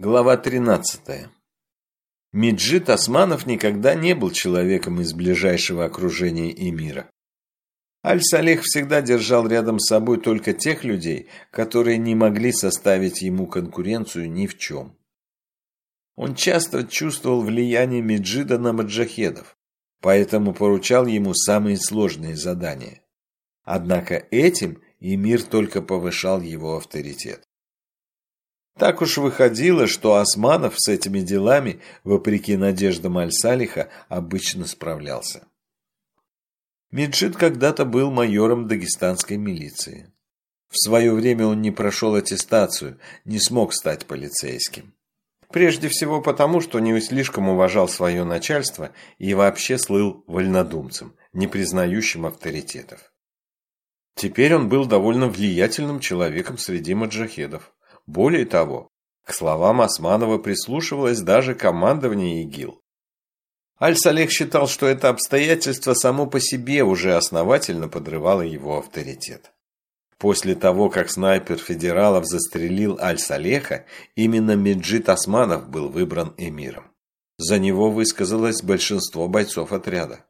Глава 13. Меджид Османов никогда не был человеком из ближайшего окружения эмира. Аль-Салех всегда держал рядом с собой только тех людей, которые не могли составить ему конкуренцию ни в чем. Он часто чувствовал влияние Меджида на маджахедов, поэтому поручал ему самые сложные задания. Однако этим эмир только повышал его авторитет. Так уж выходило, что Османов с этими делами, вопреки надеждам Аль-Салиха, обычно справлялся. Меджид когда-то был майором дагестанской милиции. В свое время он не прошел аттестацию, не смог стать полицейским. Прежде всего потому, что не слишком уважал свое начальство и вообще слыл вольнодумцем, не признающим авторитетов. Теперь он был довольно влиятельным человеком среди маджахедов. Более того, к словам Османова прислушивалось даже командование ИГИЛ. Аль-Салех считал, что это обстоятельство само по себе уже основательно подрывало его авторитет. После того, как снайпер федералов застрелил Аль-Салеха, именно Меджид Османов был выбран эмиром. За него высказалось большинство бойцов отряда.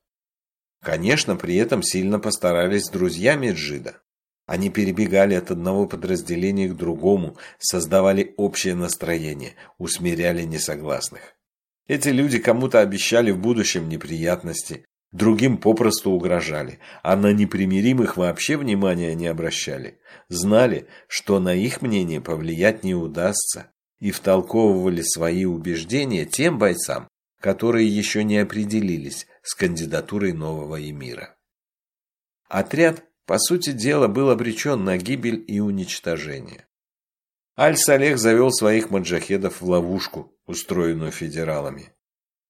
Конечно, при этом сильно постарались друзья Меджида. Они перебегали от одного подразделения к другому, создавали общее настроение, усмиряли несогласных. Эти люди кому-то обещали в будущем неприятности, другим попросту угрожали, а на непримиримых вообще внимания не обращали. Знали, что на их мнение повлиять не удастся, и втолковывали свои убеждения тем бойцам, которые еще не определились с кандидатурой нового эмира. Отряд по сути дела, был обречен на гибель и уничтожение. Аль-Салех завел своих маджахедов в ловушку, устроенную федералами.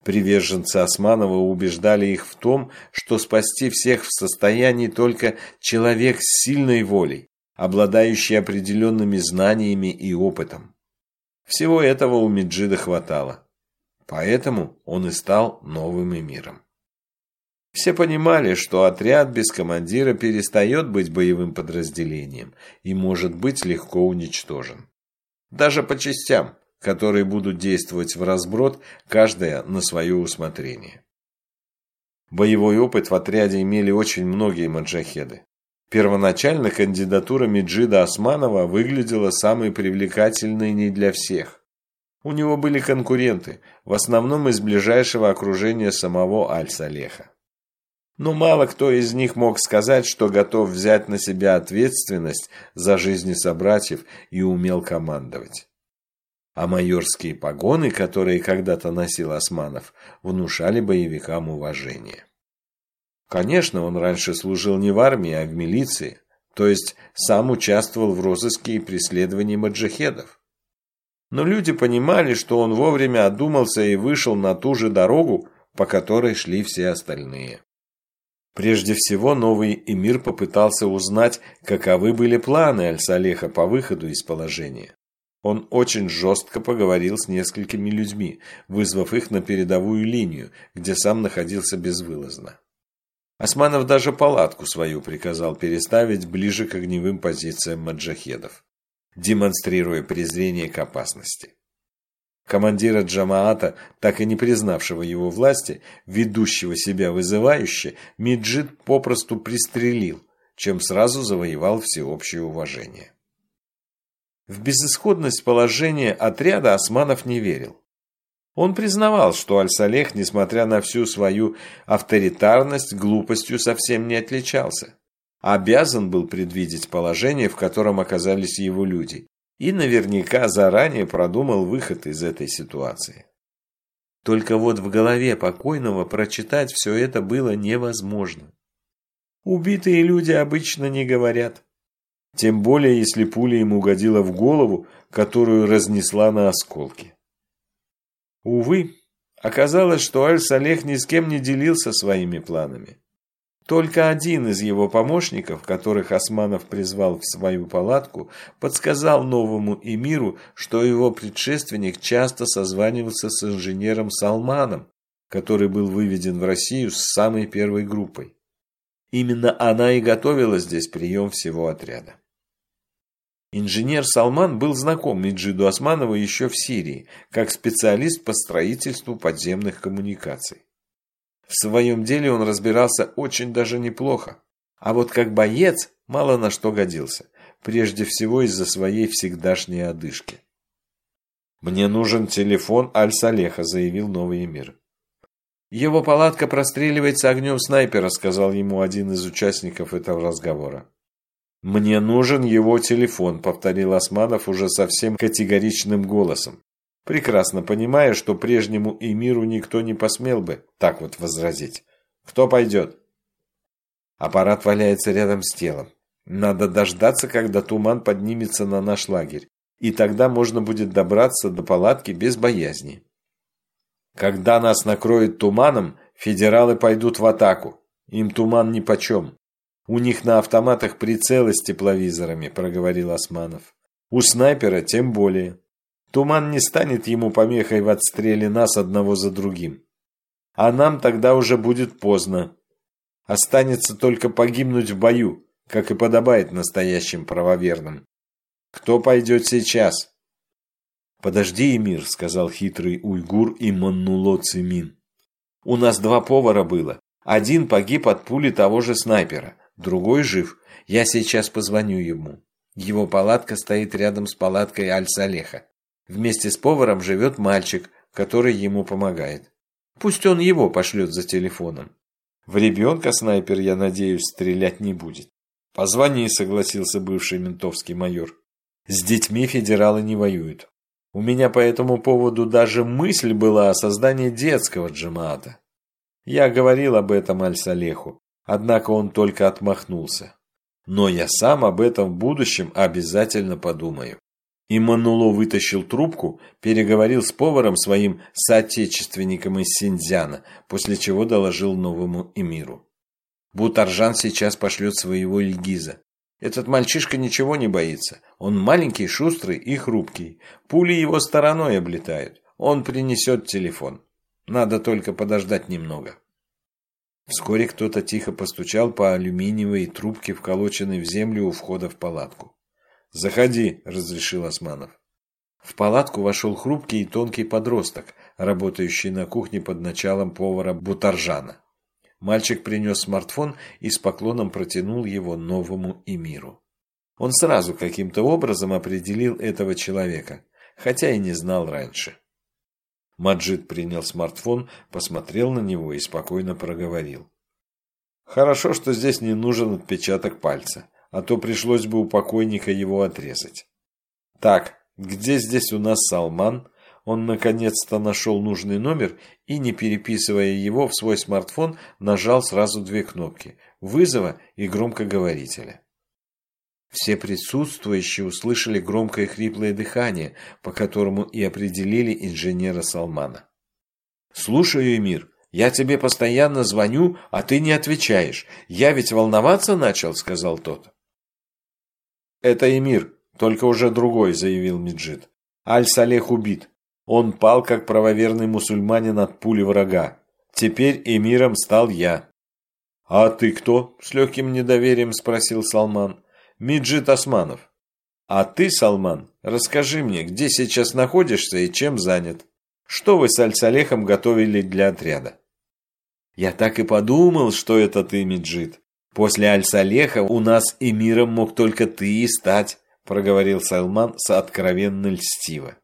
Приверженцы Османова убеждали их в том, что спасти всех в состоянии только человек с сильной волей, обладающий определенными знаниями и опытом. Всего этого у Меджида хватало. Поэтому он и стал новым эмиром. Все понимали, что отряд без командира перестает быть боевым подразделением и может быть легко уничтожен. Даже по частям, которые будут действовать в разброд, каждая на свое усмотрение. Боевой опыт в отряде имели очень многие маджахеды. Первоначально кандидатура Меджида Османова выглядела самой привлекательной не для всех. У него были конкуренты, в основном из ближайшего окружения самого Аль-Салеха но мало кто из них мог сказать, что готов взять на себя ответственность за жизни собратьев и умел командовать. А майорские погоны, которые когда-то носил Османов, внушали боевикам уважение. Конечно, он раньше служил не в армии, а в милиции, то есть сам участвовал в розыске и преследовании маджахедов. Но люди понимали, что он вовремя одумался и вышел на ту же дорогу, по которой шли все остальные. Прежде всего, новый эмир попытался узнать, каковы были планы Аль-Салеха по выходу из положения. Он очень жестко поговорил с несколькими людьми, вызвав их на передовую линию, где сам находился безвылазно. Османов даже палатку свою приказал переставить ближе к огневым позициям маджахедов, демонстрируя презрение к опасности. Командира Джамаата, так и не признавшего его власти, ведущего себя вызывающе, Миджид попросту пристрелил, чем сразу завоевал всеобщее уважение. В безысходность положения отряда Османов не верил. Он признавал, что Аль-Салех, несмотря на всю свою авторитарность, глупостью совсем не отличался. Обязан был предвидеть положение, в котором оказались его люди, и наверняка заранее продумал выход из этой ситуации. Только вот в голове покойного прочитать все это было невозможно. Убитые люди обычно не говорят. Тем более, если пуля ему угодила в голову, которую разнесла на осколки. Увы, оказалось, что Аль-Салех ни с кем не делился своими планами. Только один из его помощников, которых Османов призвал в свою палатку, подсказал новому эмиру, что его предшественник часто созванивался с инженером Салманом, который был выведен в Россию с самой первой группой. Именно она и готовила здесь прием всего отряда. Инженер Салман был знаком Меджиду Османову еще в Сирии, как специалист по строительству подземных коммуникаций. В своем деле он разбирался очень даже неплохо, а вот как боец мало на что годился, прежде всего из-за своей всегдашней одышки. «Мне нужен телефон Аль-Салеха», – заявил Новый Эмир. «Его палатка простреливается огнем снайпера», – сказал ему один из участников этого разговора. «Мне нужен его телефон», – повторил Османов уже совсем категоричным голосом, прекрасно понимая, что прежнему эмиру никто не посмел бы так вот возразить. «Кто пойдет?» Аппарат валяется рядом с телом. Надо дождаться, когда туман поднимется на наш лагерь, и тогда можно будет добраться до палатки без боязни. Когда нас накроет туманом, федералы пойдут в атаку. Им туман нипочем. У них на автоматах прицелы с тепловизорами, проговорил Османов. У снайпера тем более. Туман не станет ему помехой в отстреле нас одного за другим. А нам тогда уже будет поздно. Останется только погибнуть в бою, как и подобает настоящим правоверным. Кто пойдет сейчас? Подожди, Эмир, сказал хитрый уйгур и Маннуло Цимин. У нас два повара было. Один погиб от пули того же снайпера. Другой жив. Я сейчас позвоню ему. Его палатка стоит рядом с палаткой Аль-Салеха. Вместе с поваром живет мальчик, который ему помогает. Пусть он его пошлет за телефоном. В ребенка снайпер, я надеюсь, стрелять не будет. Позвони, согласился бывший ментовский майор. С детьми федералы не воюют. У меня по этому поводу даже мысль была о создании детского джамаата. Я говорил об этом Аль-Салеху, Однако он только отмахнулся. Но я сам об этом в будущем обязательно подумаю. И Мануло вытащил трубку, переговорил с поваром своим соотечественником из Синдзяна, после чего доложил новому эмиру. Бутаржан сейчас пошлет своего Ильгиза. Этот мальчишка ничего не боится. Он маленький, шустрый и хрупкий. Пули его стороной облетают. Он принесет телефон. Надо только подождать немного. Вскоре кто-то тихо постучал по алюминиевой трубке, вколоченной в землю у входа в палатку. «Заходи», – разрешил Османов. В палатку вошел хрупкий и тонкий подросток, работающий на кухне под началом повара Бутаржана. Мальчик принес смартфон и с поклоном протянул его новому эмиру. Он сразу каким-то образом определил этого человека, хотя и не знал раньше. Маджид принял смартфон, посмотрел на него и спокойно проговорил. «Хорошо, что здесь не нужен отпечаток пальца, а то пришлось бы у покойника его отрезать. Так, где здесь у нас Салман?» Он наконец-то нашел нужный номер и, не переписывая его в свой смартфон, нажал сразу две кнопки – вызова и громкоговорителя. Все присутствующие услышали громкое хриплое дыхание, по которому и определили инженера Салмана. «Слушаю, Эмир, я тебе постоянно звоню, а ты не отвечаешь. Я ведь волноваться начал», — сказал тот. «Это Эмир, только уже другой», — заявил Меджид. «Аль-Салех убит. Он пал, как правоверный мусульманин от пули врага. Теперь эмиром стал я». «А ты кто?» — с легким недоверием спросил Салман. Миджит Османов. А ты, Салман, расскажи мне, где сейчас находишься и чем занят? Что вы с Аль-Салехом готовили для отряда? Я так и подумал, что это ты, Миджит. После Аль-Салеха у нас эмиром мог только ты и стать, проговорил Салман с откровенно льстиво.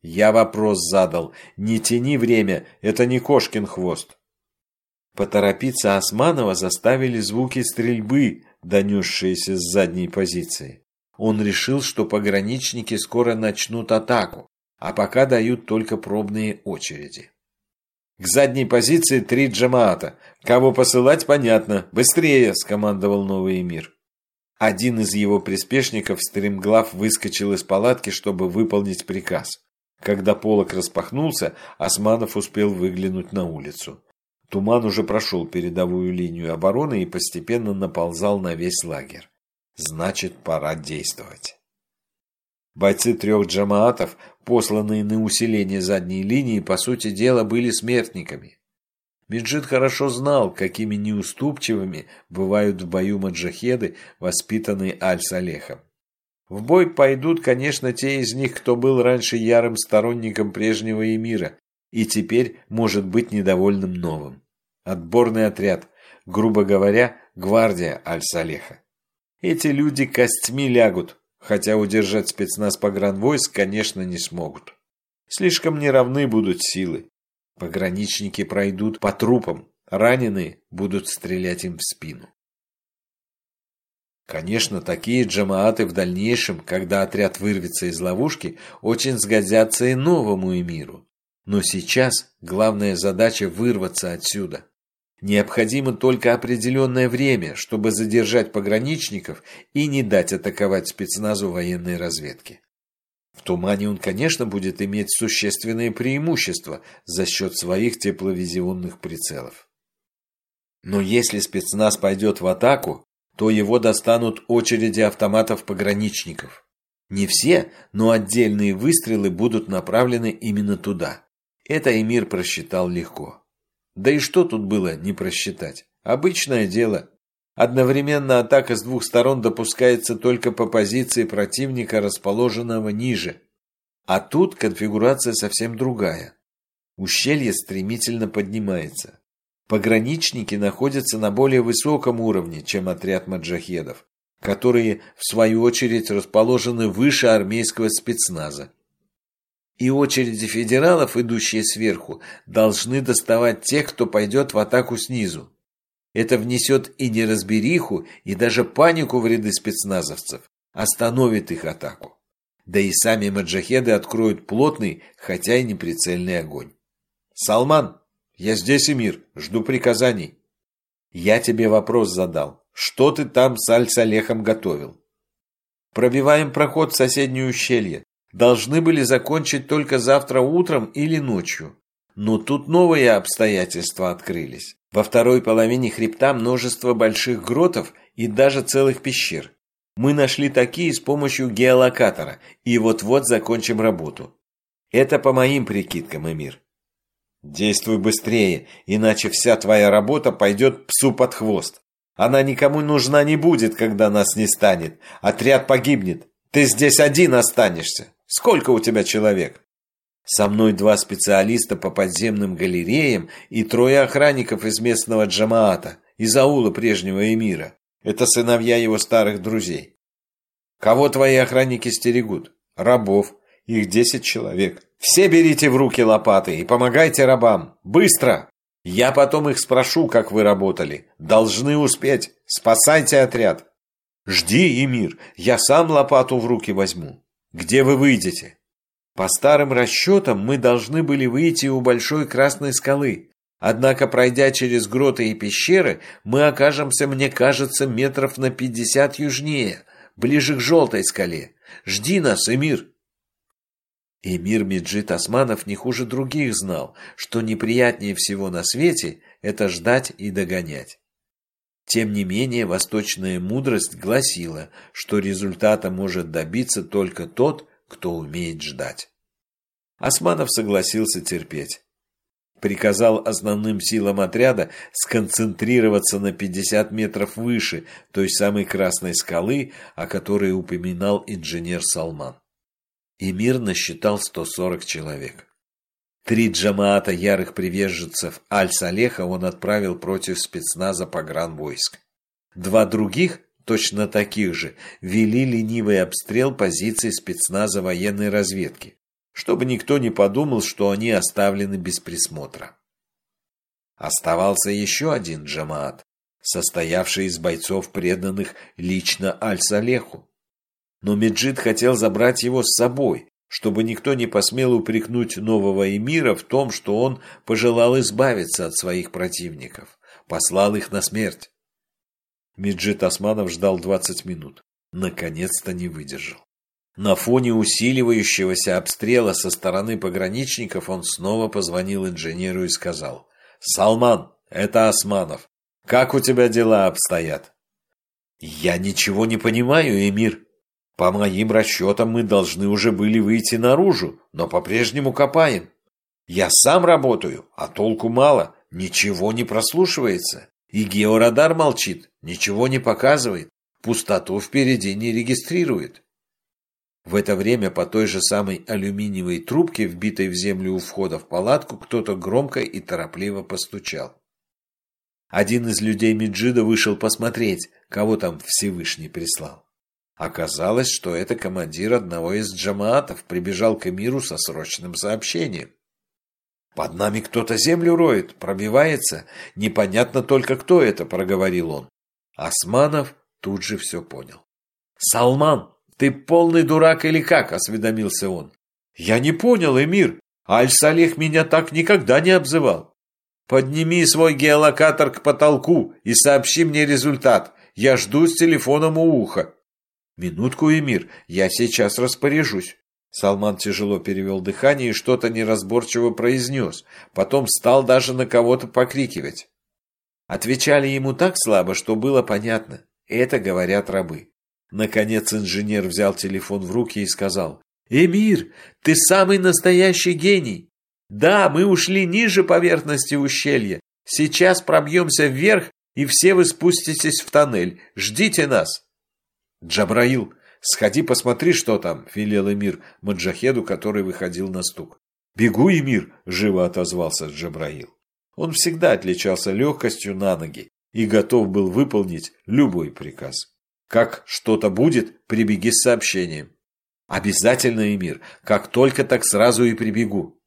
Я вопрос задал. Не тяни время, это не кошкин хвост. Поторопиться Османова заставили звуки стрельбы, донесшиеся с задней позиции. Он решил, что пограничники скоро начнут атаку, а пока дают только пробные очереди. «К задней позиции три джамаата. Кого посылать, понятно. Быстрее!» – скомандовал новый эмир. Один из его приспешников, стремглав, выскочил из палатки, чтобы выполнить приказ. Когда полок распахнулся, Османов успел выглянуть на улицу. Туман уже прошел передовую линию обороны и постепенно наползал на весь лагерь. Значит, пора действовать. Бойцы трех джамаатов, посланные на усиление задней линии, по сути дела, были смертниками. Меджид хорошо знал, какими неуступчивыми бывают в бою маджахеды, воспитанные Аль-Салехом. В бой пойдут, конечно, те из них, кто был раньше ярым сторонником прежнего эмира и теперь может быть недовольным новым. Отборный отряд, грубо говоря, гвардия Аль-Салеха. Эти люди костьми лягут, хотя удержать спецназ погранвойск, конечно, не смогут. Слишком неравны будут силы. Пограничники пройдут по трупам, раненые будут стрелять им в спину. Конечно, такие джамааты в дальнейшем, когда отряд вырвется из ловушки, очень сгодятся и новому эмиру. Но сейчас главная задача вырваться отсюда. Необходимо только определенное время, чтобы задержать пограничников и не дать атаковать спецназу военной разведки. В тумане он, конечно, будет иметь существенные преимущества за счет своих тепловизионных прицелов. Но если спецназ пойдет в атаку, то его достанут очереди автоматов-пограничников. Не все, но отдельные выстрелы будут направлены именно туда. Это Эмир просчитал легко. Да и что тут было не просчитать? Обычное дело. Одновременно атака с двух сторон допускается только по позиции противника, расположенного ниже. А тут конфигурация совсем другая. Ущелье стремительно поднимается. Пограничники находятся на более высоком уровне, чем отряд маджахедов, которые, в свою очередь, расположены выше армейского спецназа. И очереди федералов, идущие сверху, должны доставать тех, кто пойдет в атаку снизу. Это внесет и неразбериху, и даже панику в ряды спецназовцев, остановит их атаку. Да и сами маджахеды откроют плотный, хотя и неприцельный огонь. «Салман!» «Я здесь, Эмир, жду приказаний». «Я тебе вопрос задал. Что ты там с Аль-Салехом готовил?» «Пробиваем проход в соседнее ущелье. Должны были закончить только завтра утром или ночью. Но тут новые обстоятельства открылись. Во второй половине хребта множество больших гротов и даже целых пещер. Мы нашли такие с помощью геолокатора и вот-вот закончим работу. Это по моим прикидкам, Эмир. Действуй быстрее, иначе вся твоя работа пойдет псу под хвост. Она никому нужна не будет, когда нас не станет. Отряд погибнет. Ты здесь один останешься. Сколько у тебя человек? Со мной два специалиста по подземным галереям и трое охранников из местного джамаата, из аула прежнего эмира. Это сыновья его старых друзей. Кого твои охранники стерегут? Рабов. Их десять человек. Все берите в руки лопаты и помогайте рабам. Быстро! Я потом их спрошу, как вы работали. Должны успеть. Спасайте отряд. Жди, Эмир, я сам лопату в руки возьму. Где вы выйдете? По старым расчетам мы должны были выйти у большой красной скалы. Однако, пройдя через гроты и пещеры, мы окажемся, мне кажется, метров на пятьдесят южнее, ближе к желтой скале. Жди нас, Эмир. Эмир Меджид Османов не хуже других знал, что неприятнее всего на свете – это ждать и догонять. Тем не менее, восточная мудрость гласила, что результата может добиться только тот, кто умеет ждать. Османов согласился терпеть. Приказал основным силам отряда сконцентрироваться на 50 метров выше той самой красной скалы, о которой упоминал инженер Салман. Эмир насчитал 140 человек. Три джамаата ярых приверженцев Аль-Салеха он отправил против спецназа погранвойск. Два других, точно таких же, вели ленивый обстрел позиций спецназа военной разведки, чтобы никто не подумал, что они оставлены без присмотра. Оставался еще один джамаат, состоявший из бойцов, преданных лично Аль-Салеху. Но Меджид хотел забрать его с собой, чтобы никто не посмел упрекнуть нового эмира в том, что он пожелал избавиться от своих противников, послал их на смерть. Меджид Османов ждал 20 минут. Наконец-то не выдержал. На фоне усиливающегося обстрела со стороны пограничников он снова позвонил инженеру и сказал «Салман, это Османов. Как у тебя дела обстоят?» «Я ничего не понимаю, эмир», по моим расчетам, мы должны уже были выйти наружу, но по-прежнему копаем. Я сам работаю, а толку мало, ничего не прослушивается. И георадар молчит, ничего не показывает, пустоту впереди не регистрирует. В это время по той же самой алюминиевой трубке, вбитой в землю у входа в палатку, кто-то громко и торопливо постучал. Один из людей Меджида вышел посмотреть, кого там Всевышний прислал. Оказалось, что это командир одного из джамаатов прибежал к эмиру со срочным сообщением. «Под нами кто-то землю роет, пробивается. Непонятно только, кто это», — проговорил он. Османов тут же все понял. «Салман, ты полный дурак или как?» — осведомился он. «Я не понял, эмир. Аль-Салех меня так никогда не обзывал. Подними свой геолокатор к потолку и сообщи мне результат. Я жду с телефоном у уха». «Минутку, Эмир, я сейчас распоряжусь». Салман тяжело перевел дыхание и что-то неразборчиво произнес. Потом стал даже на кого-то покрикивать. Отвечали ему так слабо, что было понятно. Это говорят рабы. Наконец инженер взял телефон в руки и сказал. «Эмир, ты самый настоящий гений! Да, мы ушли ниже поверхности ущелья. Сейчас пробьемся вверх, и все вы спуститесь в тоннель. Ждите нас!» «Джабраил, сходи посмотри, что там», — велел Эмир Маджахеду, который выходил на стук. «Бегу, Эмир», — живо отозвался Джабраил. Он всегда отличался легкостью на ноги и готов был выполнить любой приказ. «Как что-то будет, прибеги с сообщением». «Обязательно, Эмир, как только так сразу и прибегу».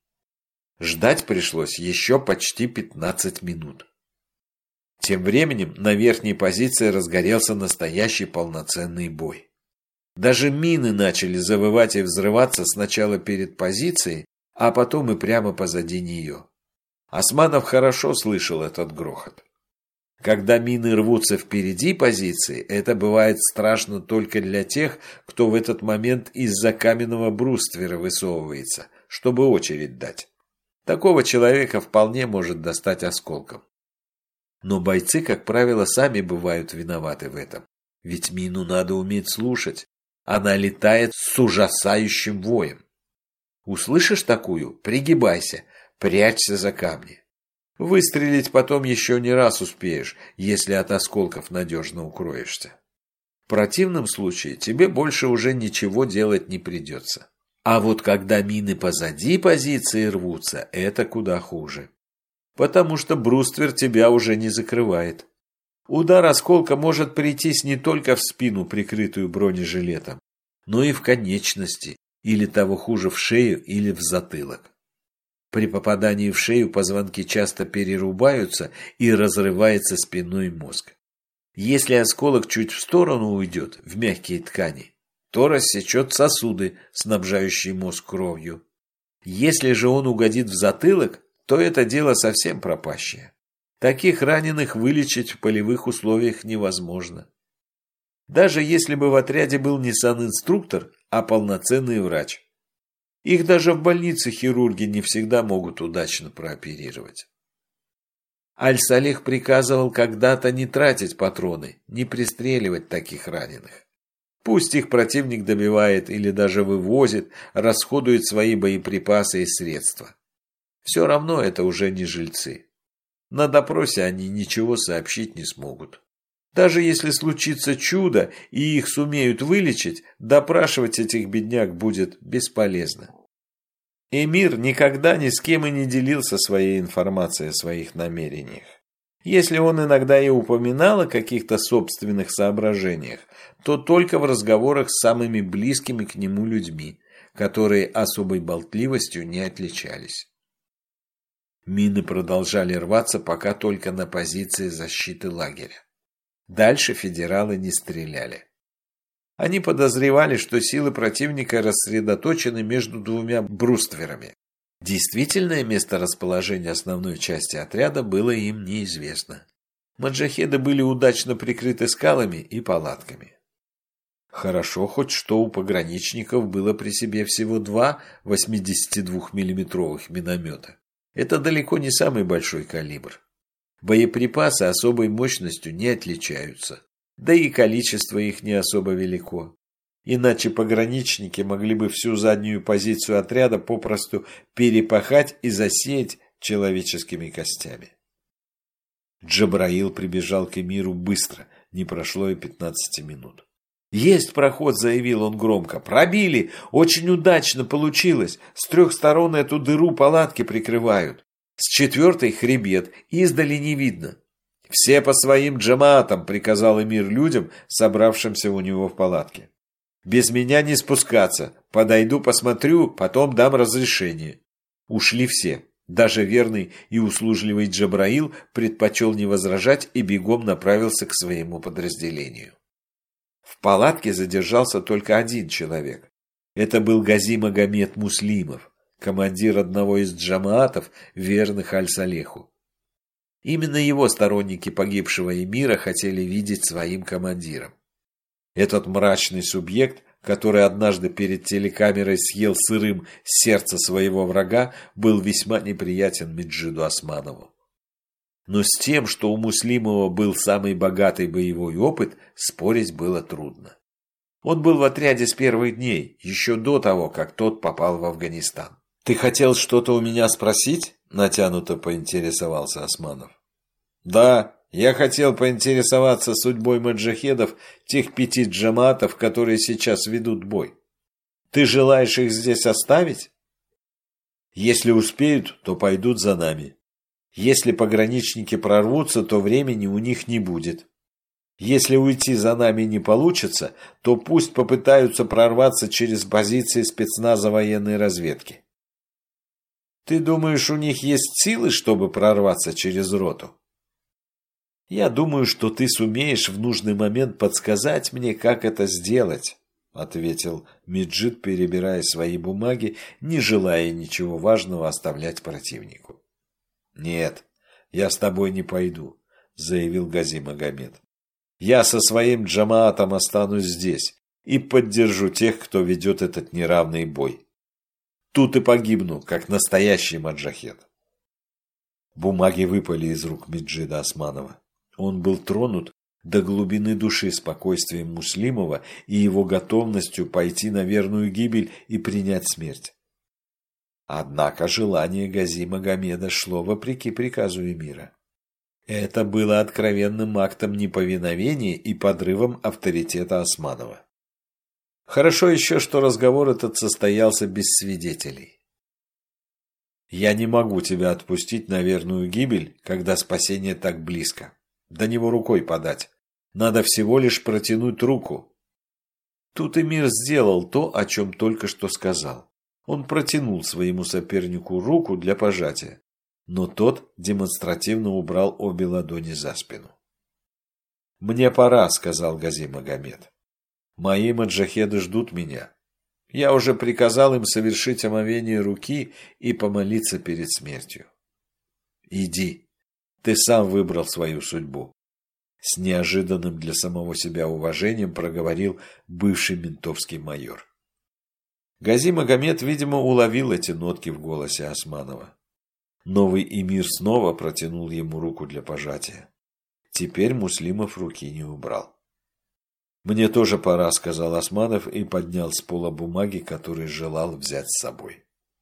Ждать пришлось еще почти пятнадцать минут. Тем временем на верхней позиции разгорелся настоящий полноценный бой. Даже мины начали завывать и взрываться сначала перед позицией, а потом и прямо позади нее. Османов хорошо слышал этот грохот. Когда мины рвутся впереди позиции, это бывает страшно только для тех, кто в этот момент из-за каменного бруствера высовывается, чтобы очередь дать. Такого человека вполне может достать осколком. Но бойцы, как правило, сами бывают виноваты в этом. Ведь мину надо уметь слушать. Она летает с ужасающим воем. Услышишь такую? Пригибайся, прячься за камни. Выстрелить потом еще не раз успеешь, если от осколков надежно укроешься. В противном случае тебе больше уже ничего делать не придется. А вот когда мины позади позиции рвутся, это куда хуже потому что бруствер тебя уже не закрывает. Удар осколка может прийтись не только в спину, прикрытую бронежилетом, но и в конечности, или того хуже в шею или в затылок. При попадании в шею позвонки часто перерубаются и разрывается спинной мозг. Если осколок чуть в сторону уйдет, в мягкие ткани, то рассечет сосуды, снабжающие мозг кровью. Если же он угодит в затылок, то это дело совсем пропащее. Таких раненых вылечить в полевых условиях невозможно. Даже если бы в отряде был не санинструктор, а полноценный врач. Их даже в больнице хирурги не всегда могут удачно прооперировать. Аль-Салих приказывал когда-то не тратить патроны, не пристреливать таких раненых. Пусть их противник добивает или даже вывозит, расходует свои боеприпасы и средства. Все равно это уже не жильцы. На допросе они ничего сообщить не смогут. Даже если случится чудо и их сумеют вылечить, допрашивать этих бедняк будет бесполезно. Эмир никогда ни с кем и не делился своей информацией о своих намерениях. Если он иногда и упоминал о каких-то собственных соображениях, то только в разговорах с самыми близкими к нему людьми, которые особой болтливостью не отличались. Мины продолжали рваться пока только на позиции защиты лагеря. Дальше федералы не стреляли. Они подозревали, что силы противника рассредоточены между двумя брустверами. Действительное место расположения основной части отряда было им неизвестно. Маджахеды были удачно прикрыты скалами и палатками. Хорошо хоть что у пограничников было при себе всего два 82 миллиметровых миномета. Это далеко не самый большой калибр. Боеприпасы особой мощностью не отличаются, да и количество их не особо велико. Иначе пограничники могли бы всю заднюю позицию отряда попросту перепахать и засеять человеческими костями. Джабраил прибежал к эмиру быстро, не прошло и пятнадцати минут. «Есть проход», — заявил он громко. «Пробили! Очень удачно получилось! С трех сторон эту дыру палатки прикрывают. С четвертой хребет, издали не видно. «Все по своим джамаатам», — приказал Эмир людям, собравшимся у него в палатке. «Без меня не спускаться. Подойду, посмотрю, потом дам разрешение». Ушли все. Даже верный и услужливый Джабраил предпочел не возражать и бегом направился к своему подразделению. Палатке задержался только один человек. Это был Гази Магомед Муслимов, командир одного из джамаатов, верных Аль-Салеху. Именно его сторонники погибшего эмира хотели видеть своим командиром. Этот мрачный субъект, который однажды перед телекамерой съел сырым сердце своего врага, был весьма неприятен Меджиду Османову. Но с тем, что у Муслимова был самый богатый боевой опыт, спорить было трудно. Он был в отряде с первых дней, еще до того, как тот попал в Афганистан. «Ты хотел что-то у меня спросить?» – натянуто поинтересовался Османов. «Да, я хотел поинтересоваться судьбой маджахедов, тех пяти джаматов, которые сейчас ведут бой. Ты желаешь их здесь оставить?» «Если успеют, то пойдут за нами. Если пограничники прорвутся, то времени у них не будет. Если уйти за нами не получится, то пусть попытаются прорваться через позиции спецназа военной разведки. Ты думаешь, у них есть силы, чтобы прорваться через роту? Я думаю, что ты сумеешь в нужный момент подсказать мне, как это сделать, ответил Миджит, перебирая свои бумаги, не желая ничего важного оставлять противнику. Нет, я с тобой не пойду, заявил Гази Магомед. Я со своим джамаатом останусь здесь и поддержу тех, кто ведет этот неравный бой. Тут и погибну, как настоящий маджахет. Бумаги выпали из рук Меджида Османова. Он был тронут до глубины души спокойствием Муслимова и его готовностью пойти на верную гибель и принять смерть. Однако желание Гази Магомеда шло вопреки приказу эмира. Это было откровенным актом неповиновения и подрывом авторитета Османова. Хорошо еще, что разговор этот состоялся без свидетелей. Я не могу тебя отпустить на верную гибель, когда спасение так близко. До него рукой подать. Надо всего лишь протянуть руку. Тут Эмир сделал то, о чем только что сказал. Он протянул своему сопернику руку для пожатия, но тот демонстративно убрал обе ладони за спину. «Мне пора», — сказал Гази Магомед. Мои маджахеды ждут меня. Я уже приказал им совершить омовение руки и помолиться перед смертью. Иди, ты сам выбрал свою судьбу. С неожиданным для самого себя уважением проговорил бывший ментовский майор. Гази Магомед, видимо, уловил эти нотки в голосе Османова. Новый эмир снова протянул ему руку для пожатия. Теперь Муслимов руки не убрал. «Мне тоже пора», — сказал Османов и поднял с пола бумаги, которые желал взять с собой.